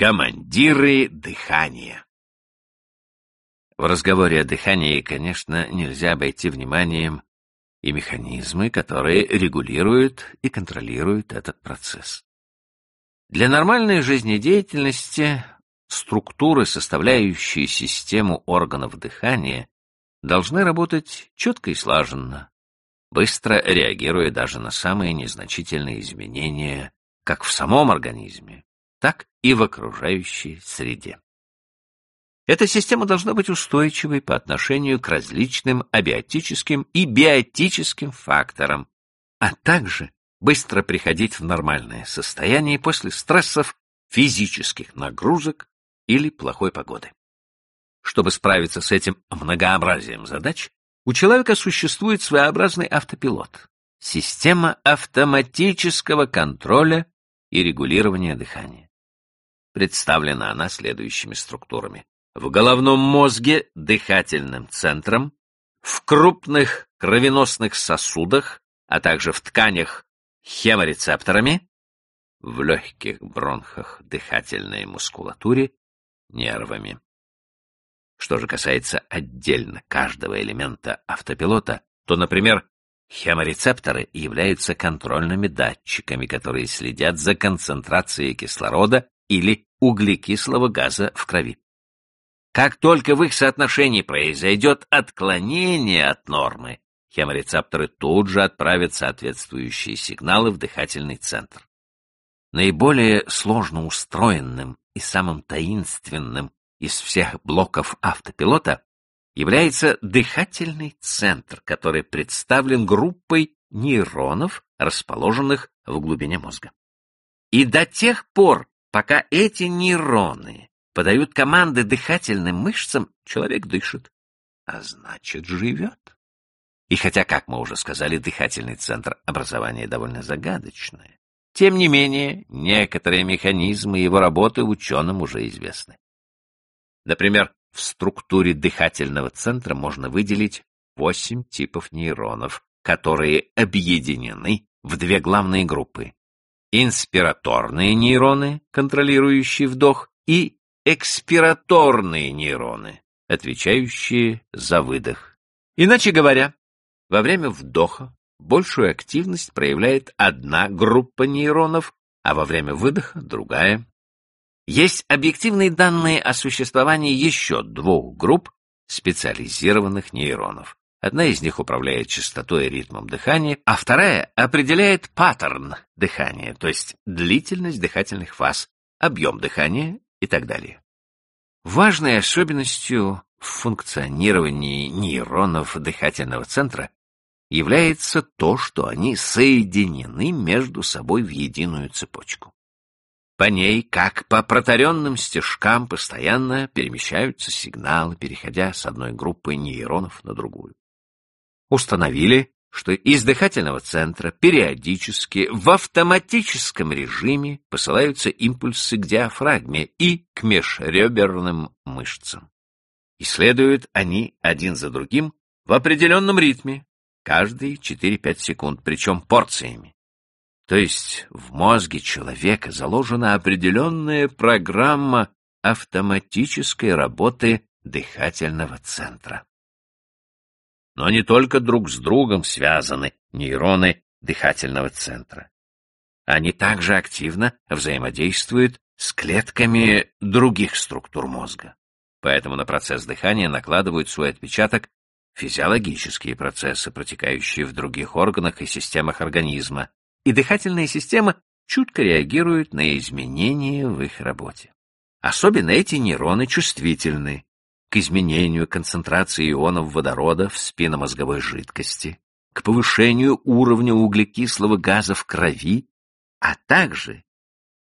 Командиры дыхания. В разговоре о дыхании, конечно, нельзя обойти вниманием и механизмы, которые регулируют и контролируют этот процесс. Для нормальной жизнедеятельности структуры, составляющие систему органов дыхания, должны работать четко и слаженно, быстро реагируя даже на самые незначительные изменения как в самом организме, так и в окружающей среде. Эта система должна быть устойчивой по отношению к различным абиотическим и биотическим факторам, а также быстро приходить в нормальное состояние после стрессов, физических нагрузок или плохой погоды. Чтобы справиться с этим многообразием задач, у человека существует своеобразный автопилот, система автоматического контроля и регулирования дыхания. Представлена она следующими структурами. В головном мозге – дыхательным центром, в крупных кровеносных сосудах, а также в тканях хеморецепторами, в легких бронхах дыхательной мускулатуре, нервами. Что же касается отдельно каждого элемента автопилота, то, например, хеморецепторы являются контрольными датчиками, которые следят за концентрацией кислорода или углекислого газа в крови. Как только в их соотношении произойдет отклонение от нормы, хеморецепторы тут же отправят соответствующие сигналы в дыхательный центр. Наиболее сложно устроенным и самым таинственным из всех блоков автопилота является дыхательный центр, который представлен группой нейронов, расположенных в глубине мозга. И до тех пор, Пока эти нейроны подают команды дыхательным мышцам, человек дышит, а значит, живет. И хотя, как мы уже сказали, дыхательный центр образования довольно загадочное, тем не менее, некоторые механизмы его работы ученым уже известны. Например, в структуре дыхательного центра можно выделить восемь типов нейронов, которые объединены в две главные группы инспираторные нейроны, контролирующие вдох, и экспираторные нейроны, отвечающие за выдох. Иначе говоря, во время вдоха большую активность проявляет одна группа нейронов, а во время выдоха — другая. Есть объективные данные о существовании еще двух групп специализированных нейронов. Одна из них управляет частотой и ритмом дыхания, а вторая определяет паттерн дыхания, то есть длительность дыхательных фаз, объем дыхания и так далее. Важной особенностью в функционировании нейронов дыхательного центра является то, что они соединены между собой в единую цепочку. По ней, как по протаренным стежкам, постоянно перемещаются сигналы, переходя с одной группы нейронов на другую установили, что из дыхательного центра периодически в автоматическом режиме посылаются импульсы к диафрагме и к межреберным мышцам. Исследуют они один за другим в определенном ритме, каждые 4-5 секунд, причем порциями. То есть в мозге человека заложена определенная программа автоматической работы дыхательного центра. Но не только друг с другом связаны нейроны дыхательного центра. Они также активно взаимодействуют с клетками других структур мозга. Поэтому на процесс дыхания накладывают свой отпечаток физиологические процессы, протекающие в других органах и системах организма, и дыхательная система чутко реагирует на изменения в их работе. Особенно эти нейроны чувствительны к изменению концентрации ионов водорода в спинномозговой жидкости, к повышению уровня углекислого газа в крови, а также,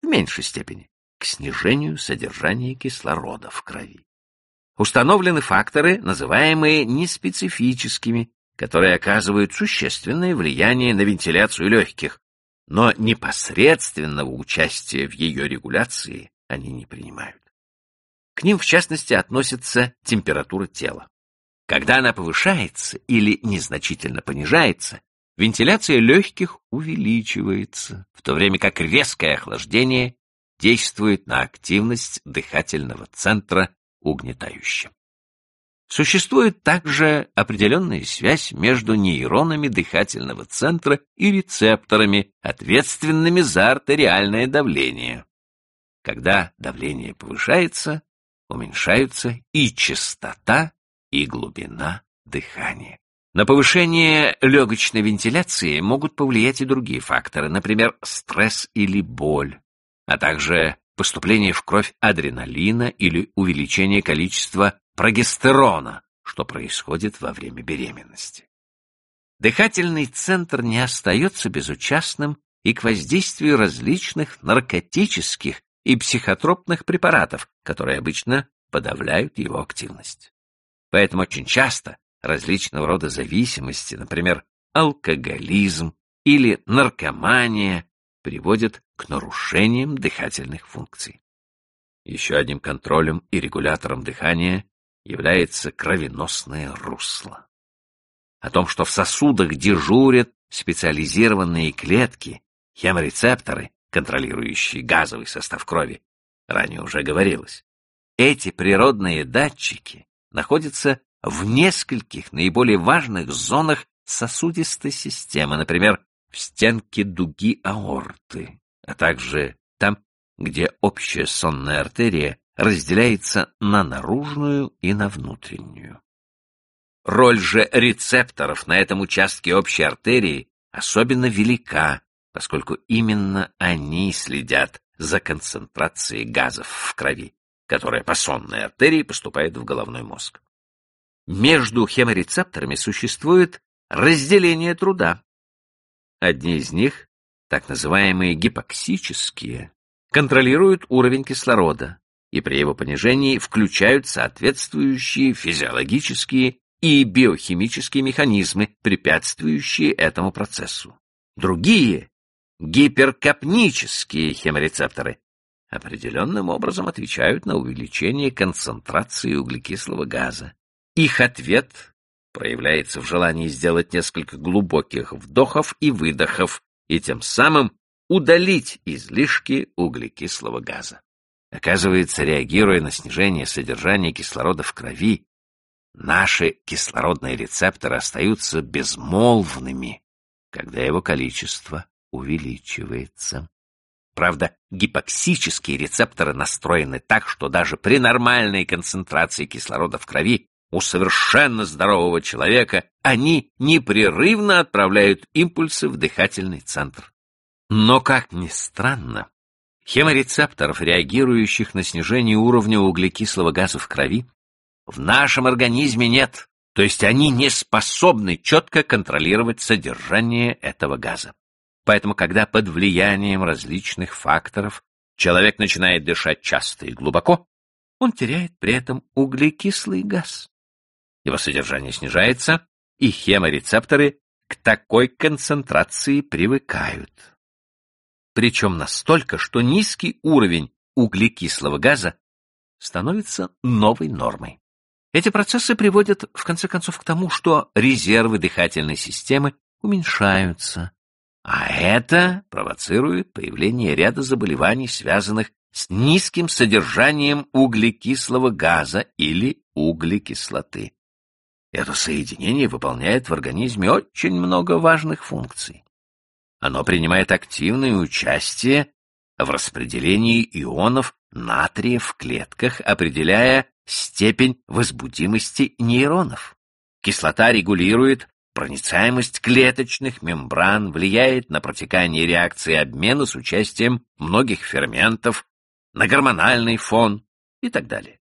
в меньшей степени, к снижению содержания кислорода в крови. Установлены факторы, называемые неспецифическими, которые оказывают существенное влияние на вентиляцию легких, но непосредственного участия в ее регуляции они не принимают. К ним, в частности, относится температура тела. Когда она повышается или незначительно понижается, вентиляция легких увеличивается, в то время как резкое охлаждение действует на активность дыхательного центра угнетающе. Существует также определенная связь между нейронами дыхательного центра и рецепторами, ответственными за артериальное давление. Когда давление повышается, уменьшаются и частота, и глубина дыхания. На повышение легочной вентиляции могут повлиять и другие факторы, например, стресс или боль, а также поступление в кровь адреналина или увеличение количества прогестерона, что происходит во время беременности. Дыхательный центр не остается безучастным и к воздействию различных наркотических и психотропных препаратов, которые обычно подавляют его активность. Поэтому очень часто различного рода зависимости, например, алкоголизм или наркомания, приводят к нарушениям дыхательных функций. Еще одним контролем и регулятором дыхания является кровеносное русло. О том, что в сосудах дежурят специализированные клетки, хеморецепторы, контролирующие газовый состав крови, ранее уже говорилось. Эти природные датчики находятся в нескольких наиболее важных зонах сосудистой системы, например, в стенке дуги аорты, а также там, где общая сонная артерия разделяется на наружную и на внутреннюю. Роль же рецепторов на этом участке общей артерии особенно велика, поскольку именно они следят за концентрацией газов в крови, которая по сонной артерии поступает в головной мозг. Между хеморецепторами существует разделение труда. Одни из них, так называемые гипоксические, контролируют уровень кислорода и при его понижении включают соответствующие физиологические и биохимические механизмы, препятствующие этому процессу. Другие гиперкапнические хеморецепторы определенным образом отвечают на увеличение концентрации углекислого газа. Их ответ проявляется в желании сделать несколько глубоких вдохов и выдохов и тем самым удалить излишки углекислого газа. Оказывается, реагируя на снижение содержания кислорода в крови, наши кислородные рецепторы остаются безмолвными, когда его количество увеличивается. Правда, гипоксические рецепторы настроены так, что даже при нормальной концентрации кислорода в крови у совершенно здорового человека они непрерывно отправляют импульсы в дыхательный центр. Но, как ни странно, хеморецепторов, реагирующих на снижение уровня углекислого газа в крови, в нашем организме нет, то есть они не способны четко контролировать содержание этого газа. Поэтому, когда под влиянием различных факторов человек начинает дышать часто и глубоко, он теряет при этом углекислый газ. Его содержание снижается, и хеморецепторы к такой концентрации привыкают. Причем настолько, что низкий уровень углекислого газа становится новой нормой. Эти процессы приводят, в конце концов, к тому, что резервы дыхательной системы уменьшаются, а это провоцирует появление ряда заболеваний, связанных с низким содержанием углекислого газа или углекислоты. Это соединение выполняет в организме очень много важных функций. Оно принимает активное участие в распределении ионов натрия в клетках, определяя степень возбудимости нейронов. Кислота регулирует Проницаемость клеточных мембран влияет на протекание реакции обмена с участием многих ферментов, на гормональный фон и так далее.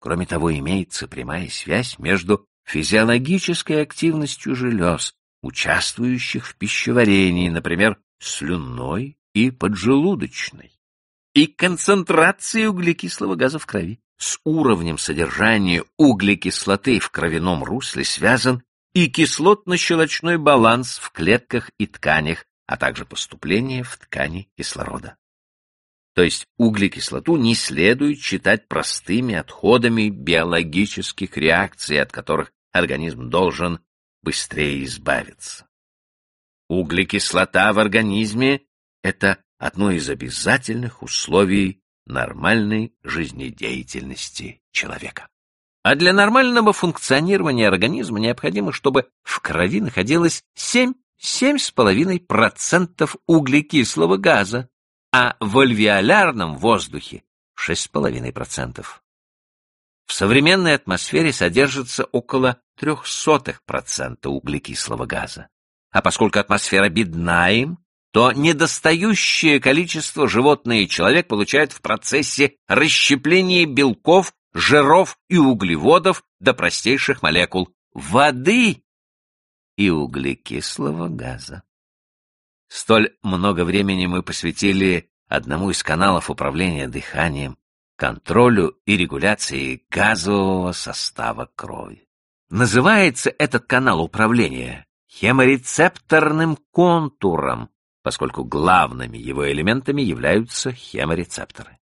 Кроме того, имеется прямая связь между физиологической активностью желез, участвующих в пищеварении, например, слюнной и поджелудочной, и концентрацией углекислого газа в крови. С уровнем содержания углекислоты в кровяном русле связан и кислотно-щелочной баланс в клетках и тканях, а также поступление в ткани кислорода. То есть углекислоту не следует считать простыми отходами биологических реакций, от которых организм должен быстрее избавиться. Углекислота в организме — это одно из обязательных условий нормальной жизнедеятельности человека. А для нормального функционирования организма необходимо, чтобы в крови находилось 7-7,5% углекислого газа, а в альвеолярном воздухе 6,5%. В современной атмосфере содержится около 0,03% углекислого газа. А поскольку атмосфера бедна им, то недостающее количество животное и человек получают в процессе расщепления белков, жиров и углеводов до простейших молекул воды и углекислого газа. Столь много времени мы посвятили одному из каналов управления дыханием, контролю и регуляции газового состава крови. Называется этот канал управления хеморецепторным контуром, поскольку главными его элементами являются хеморецепторы.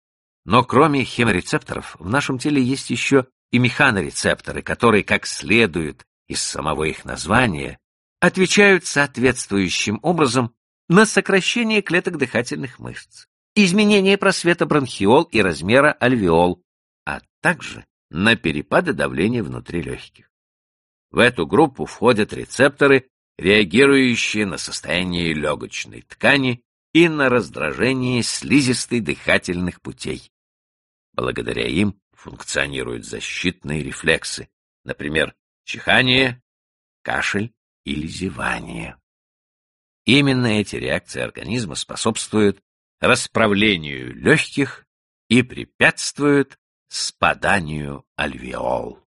Но кроме хеморецепторов в нашем теле есть еще и механорецепторы, которые, как следует из самого их названия, отвечают соответствующим образом на сокращение клеток дыхательных мышц, изменение просвета бронхиол и размера альвеол, а также на перепады давления внутри легких. В эту группу входят рецепторы, реагирующие на состояние легочной ткани и на раздражение слизистой дыхательных путей. Благодаря им функционируют защитные рефлексы, например, чихание, кашель или зевание. Именно эти реакции организма способствуют расправлению легких и препятствуют спаданию альвеол.